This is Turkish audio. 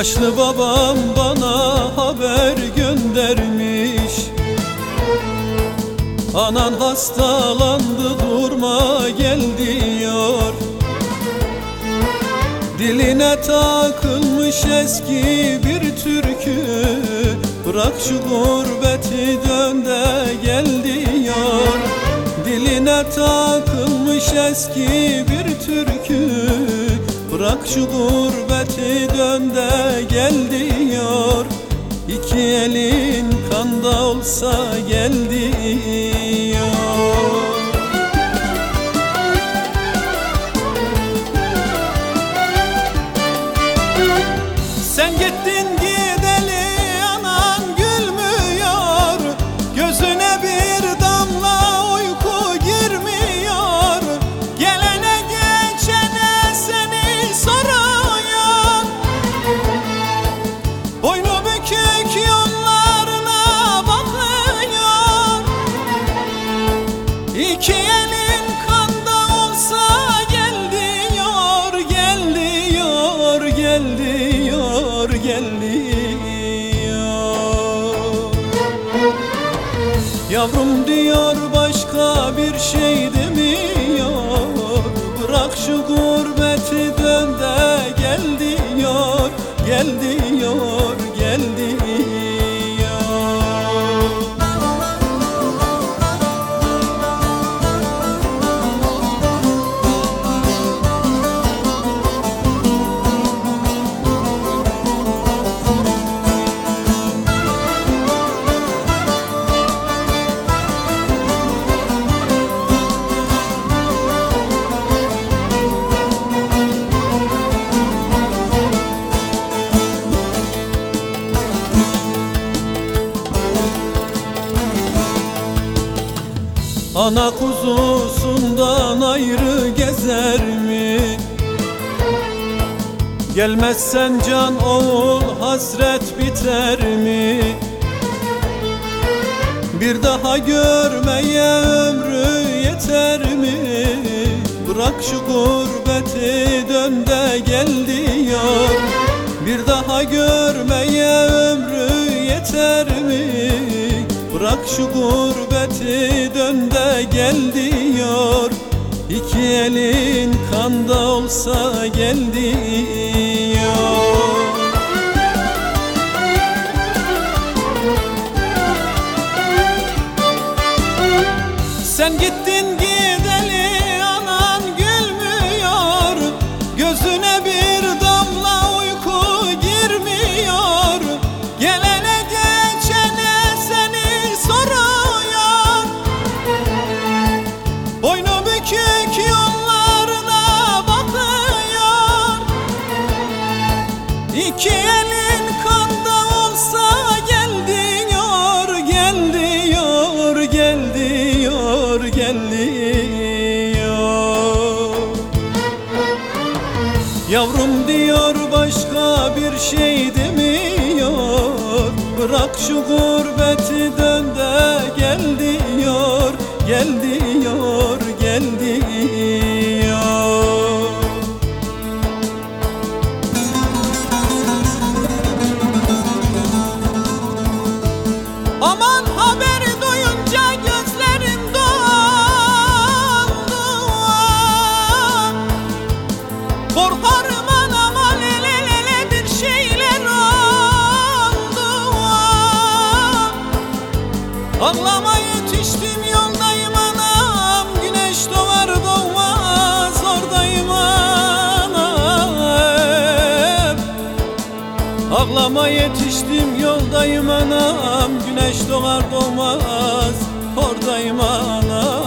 Yaşlı babam bana haber göndermiş. Anan hastalandı durma gel diyor. Diline takılmış eski bir türkü. Bırak şu gurbeti dön de gel diyor. Diline takılmış eski bir türkü Bırak şu gurbeti dön de gel İki elin kanda olsa gel diyor İki elin kanda olsa gel diyor Gel diyor, gel diyor, gel diyor Yavrum diyor başka bir şey demiyor. Bırak şu gurbeti dön de gel diyor Gel diyor, Ana kuzusundan ayrı gezer mi? Gelmezsen can oğul hasret biter mi? Bir daha görmeye ömrü yeter mi? Bırak şu gurbeti dön de gel diyor Bir daha görmeye ömrü yeter? Bırak şu gurbeti dön de gel diyor. İki elin kanda olsa gel İki elin kanda olsa gel diyor Gel diyor, gel diyor, gel diyor. Yavrum diyor başka bir şey demiyor. Bırak şu gurbeti dön de gel diyor Gel diyor, Ağlama yetiştim yoldayım anam. Güneş doğar doğmaz oradayım anam